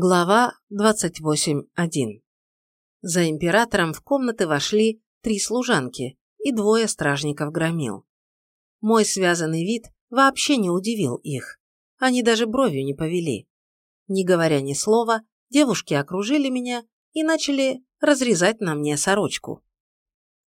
Глава 28.1 За императором в комнаты вошли три служанки и двое стражников громил. Мой связанный вид вообще не удивил их. Они даже бровью не повели. Не говоря ни слова, девушки окружили меня и начали разрезать на мне сорочку.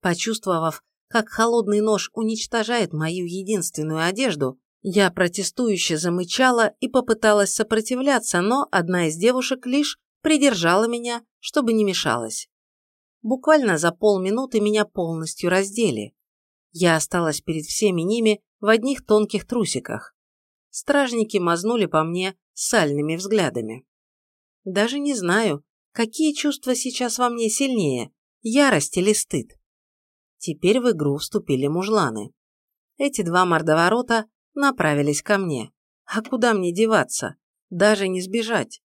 Почувствовав, как холодный нож уничтожает мою единственную одежду, я протестующе замычала и попыталась сопротивляться, но одна из девушек лишь придержала меня, чтобы не мешалась. Буквально за полминуты меня полностью раздели. Я осталась перед всеми ними в одних тонких трусиках. Стражники мазнули по мне сальными взглядами. Даже не знаю, какие чувства сейчас во мне сильнее, ярость или стыд. Теперь в игру вступили мужланы. Эти два мордоворота направились ко мне. А куда мне деваться? Даже не сбежать.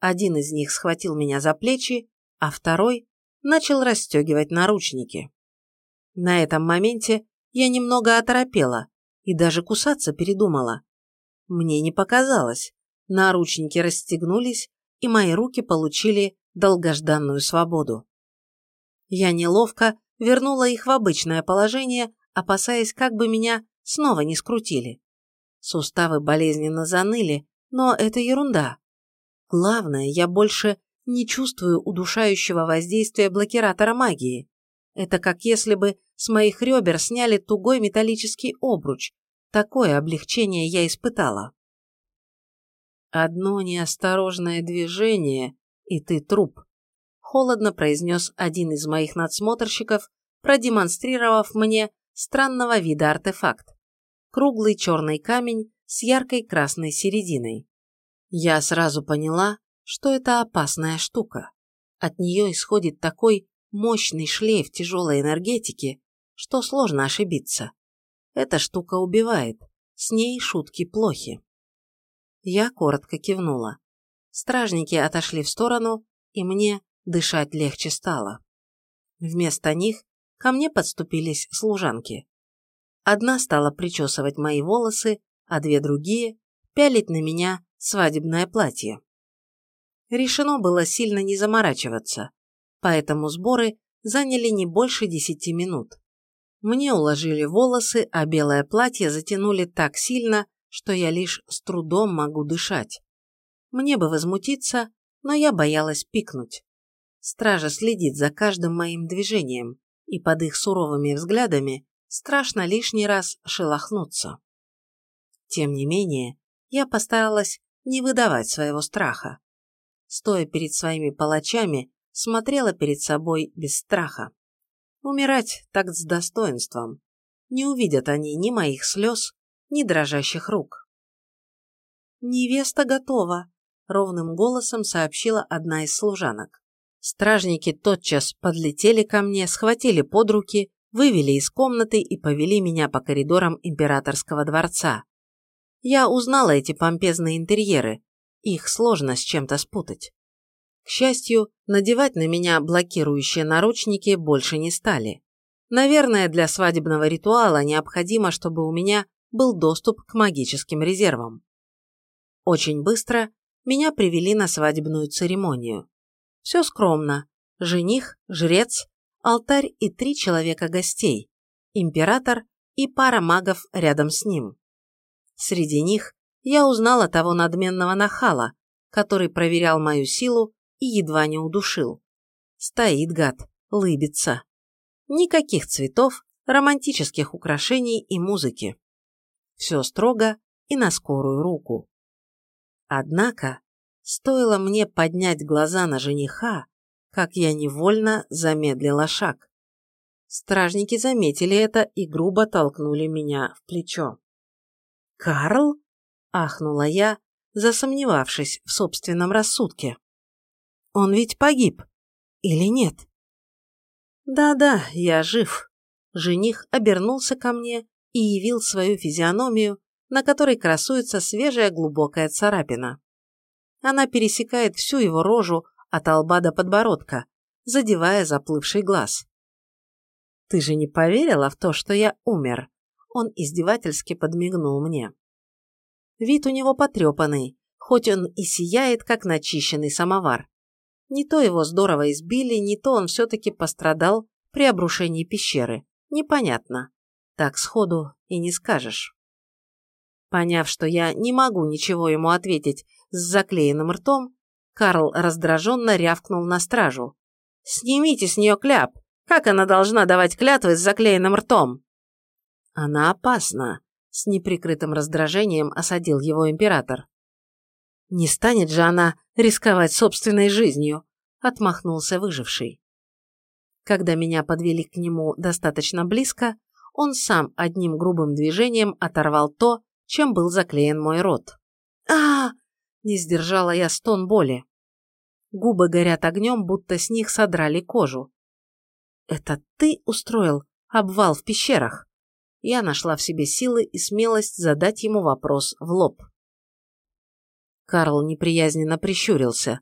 Один из них схватил меня за плечи, а второй начал расстегивать наручники. На этом моменте я немного оторопела и даже кусаться передумала. Мне не показалось. Наручники расстегнулись, и мои руки получили долгожданную свободу. Я неловко вернула их в обычное положение, опасаясь, как бы меня снова не скрутили. Суставы болезненно заныли, но это ерунда. Главное, я больше не чувствую удушающего воздействия блокиратора магии. Это как если бы с моих ребер сняли тугой металлический обруч. Такое облегчение я испытала. «Одно неосторожное движение, и ты труп», – холодно произнес один из моих надсмотрщиков, продемонстрировав мне странного вида артефакт круглый черный камень с яркой красной серединой. Я сразу поняла, что это опасная штука. От нее исходит такой мощный шлейф тяжелой энергетики, что сложно ошибиться. Эта штука убивает, с ней шутки плохи. Я коротко кивнула. Стражники отошли в сторону, и мне дышать легче стало. Вместо них ко мне подступились служанки. Одна стала причесывать мои волосы, а две другие – пялить на меня свадебное платье. Решено было сильно не заморачиваться, поэтому сборы заняли не больше десяти минут. Мне уложили волосы, а белое платье затянули так сильно, что я лишь с трудом могу дышать. Мне бы возмутиться, но я боялась пикнуть. Стража следит за каждым моим движением, и под их суровыми взглядами страшно лишний раз шелохнуться. Тем не менее, я постаралась не выдавать своего страха. Стоя перед своими палачами, смотрела перед собой без страха. Умирать так с достоинством. Не увидят они ни моих слез, ни дрожащих рук. «Невеста готова», — ровным голосом сообщила одна из служанок. Стражники тотчас подлетели ко мне, схватили под руки вывели из комнаты и повели меня по коридорам императорского дворца. Я узнала эти помпезные интерьеры, их сложно с чем-то спутать. К счастью, надевать на меня блокирующие наручники больше не стали. Наверное, для свадебного ритуала необходимо, чтобы у меня был доступ к магическим резервам. Очень быстро меня привели на свадебную церемонию. Все скромно. Жених, жрец, алтарь и три человека гостей, император и пара магов рядом с ним. Среди них я узнала того надменного нахала, который проверял мою силу и едва не удушил. Стоит гад, лыбится. Никаких цветов, романтических украшений и музыки. Все строго и на скорую руку. Однако, стоило мне поднять глаза на жениха, как я невольно замедлила шаг. Стражники заметили это и грубо толкнули меня в плечо. «Карл?» – ахнула я, засомневавшись в собственном рассудке. «Он ведь погиб. Или нет?» «Да-да, я жив». Жених обернулся ко мне и явил свою физиономию, на которой красуется свежая глубокая царапина. Она пересекает всю его рожу от лба до подбородка, задевая заплывший глаз. «Ты же не поверила в то, что я умер?» Он издевательски подмигнул мне. Вид у него потрепанный, хоть он и сияет, как начищенный самовар. Не то его здорово избили, не то он все-таки пострадал при обрушении пещеры. Непонятно. Так сходу и не скажешь. Поняв, что я не могу ничего ему ответить с заклеенным ртом, Карл раздраженно рявкнул на стражу. «Снимите с нее кляп! Как она должна давать клятвы с заклеенным ртом?» «Она опасна», — с неприкрытым раздражением осадил его император. «Не станет же она рисковать собственной жизнью», — отмахнулся выживший. Когда меня подвели к нему достаточно близко, он сам одним грубым движением оторвал то, чем был заклеен мой рот. а, Не сдержала я стон боли. Губы горят огнем, будто с них содрали кожу. «Это ты устроил обвал в пещерах?» Я нашла в себе силы и смелость задать ему вопрос в лоб. Карл неприязненно прищурился,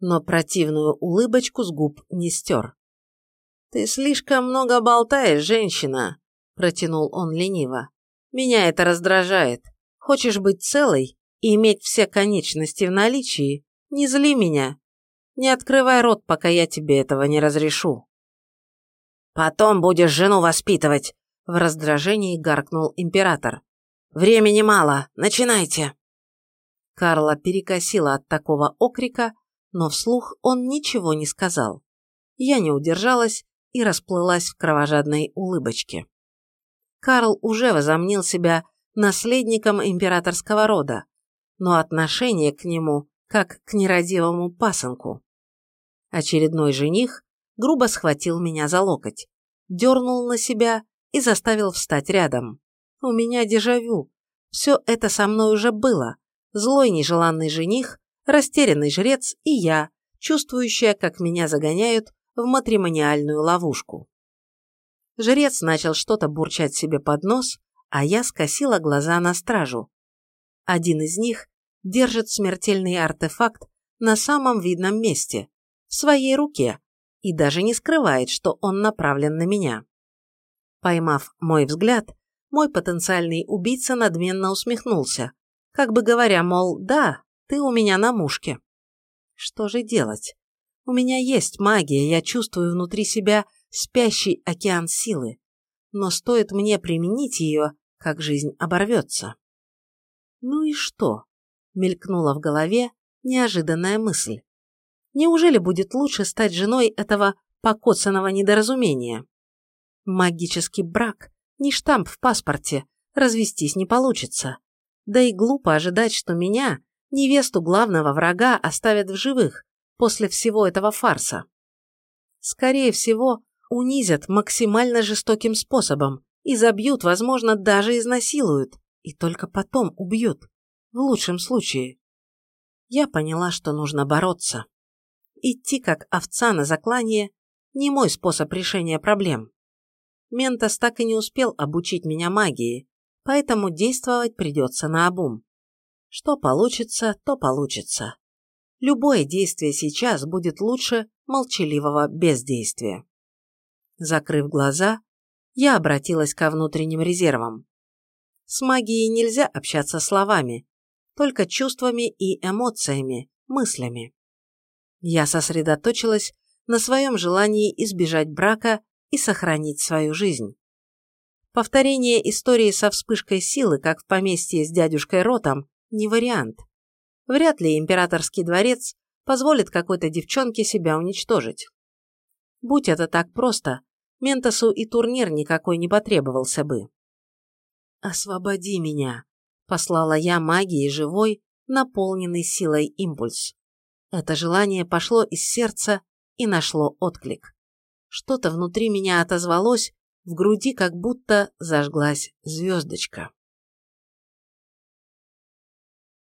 но противную улыбочку с губ не стер. «Ты слишком много болтаешь, женщина», – протянул он лениво. «Меня это раздражает. Хочешь быть целой и иметь все конечности в наличии? Не зли меня. Не открывай рот, пока я тебе этого не разрешу». «Потом будешь жену воспитывать», – в раздражении гаркнул император. «Времени мало. Начинайте». Карла перекосила от такого окрика, но вслух он ничего не сказал. Я не удержалась и расплылась в кровожадной улыбочке. Карл уже возомнил себя наследником императорского рода, но отношение к нему как к нерадивому пасынку. Очередной жених грубо схватил меня за локоть, дернул на себя и заставил встать рядом. У меня дежавю. Все это со мной уже было. Злой нежеланный жених, растерянный жрец и я, чувствующая, как меня загоняют в матримониальную ловушку. Жрец начал что-то бурчать себе под нос, а я скосила глаза на стражу. Один из них держит смертельный артефакт на самом видном месте, в своей руке, и даже не скрывает, что он направлен на меня. Поймав мой взгляд, мой потенциальный убийца надменно усмехнулся, как бы говоря, мол, да, ты у меня на мушке. Что же делать? У меня есть магия, я чувствую внутри себя спящий океан силы. Но стоит мне применить ее, как жизнь оборвется. Ну и что? Мелькнула в голове неожиданная мысль. Неужели будет лучше стать женой этого покоцанного недоразумения? Магический брак – не штамп в паспорте, развестись не получится. Да и глупо ожидать, что меня, невесту главного врага, оставят в живых после всего этого фарса. Скорее всего, унизят максимально жестоким способом и забьют, возможно, даже изнасилуют, и только потом убьют, в лучшем случае. Я поняла, что нужно бороться. Идти как овца на заклание – не мой способ решения проблем. Ментос так и не успел обучить меня магии, поэтому действовать придется наобум. Что получится, то получится. Любое действие сейчас будет лучше молчаливого бездействия. Закрыв глаза, я обратилась ко внутренним резервам. С магией нельзя общаться словами, только чувствами и эмоциями, мыслями. Я сосредоточилась на своем желании избежать брака и сохранить свою жизнь. Повторение истории со вспышкой силы, как в поместье с дядюшкой Ротом, не вариант. Вряд ли императорский дворец позволит какой-то девчонке себя уничтожить. Будь это так просто, Ментосу и турнир никакой не потребовался бы. «Освободи меня», – послала я магией живой, наполненный силой импульс. Это желание пошло из сердца и нашло отклик. Что-то внутри меня отозвалось, в груди как будто зажглась звездочка.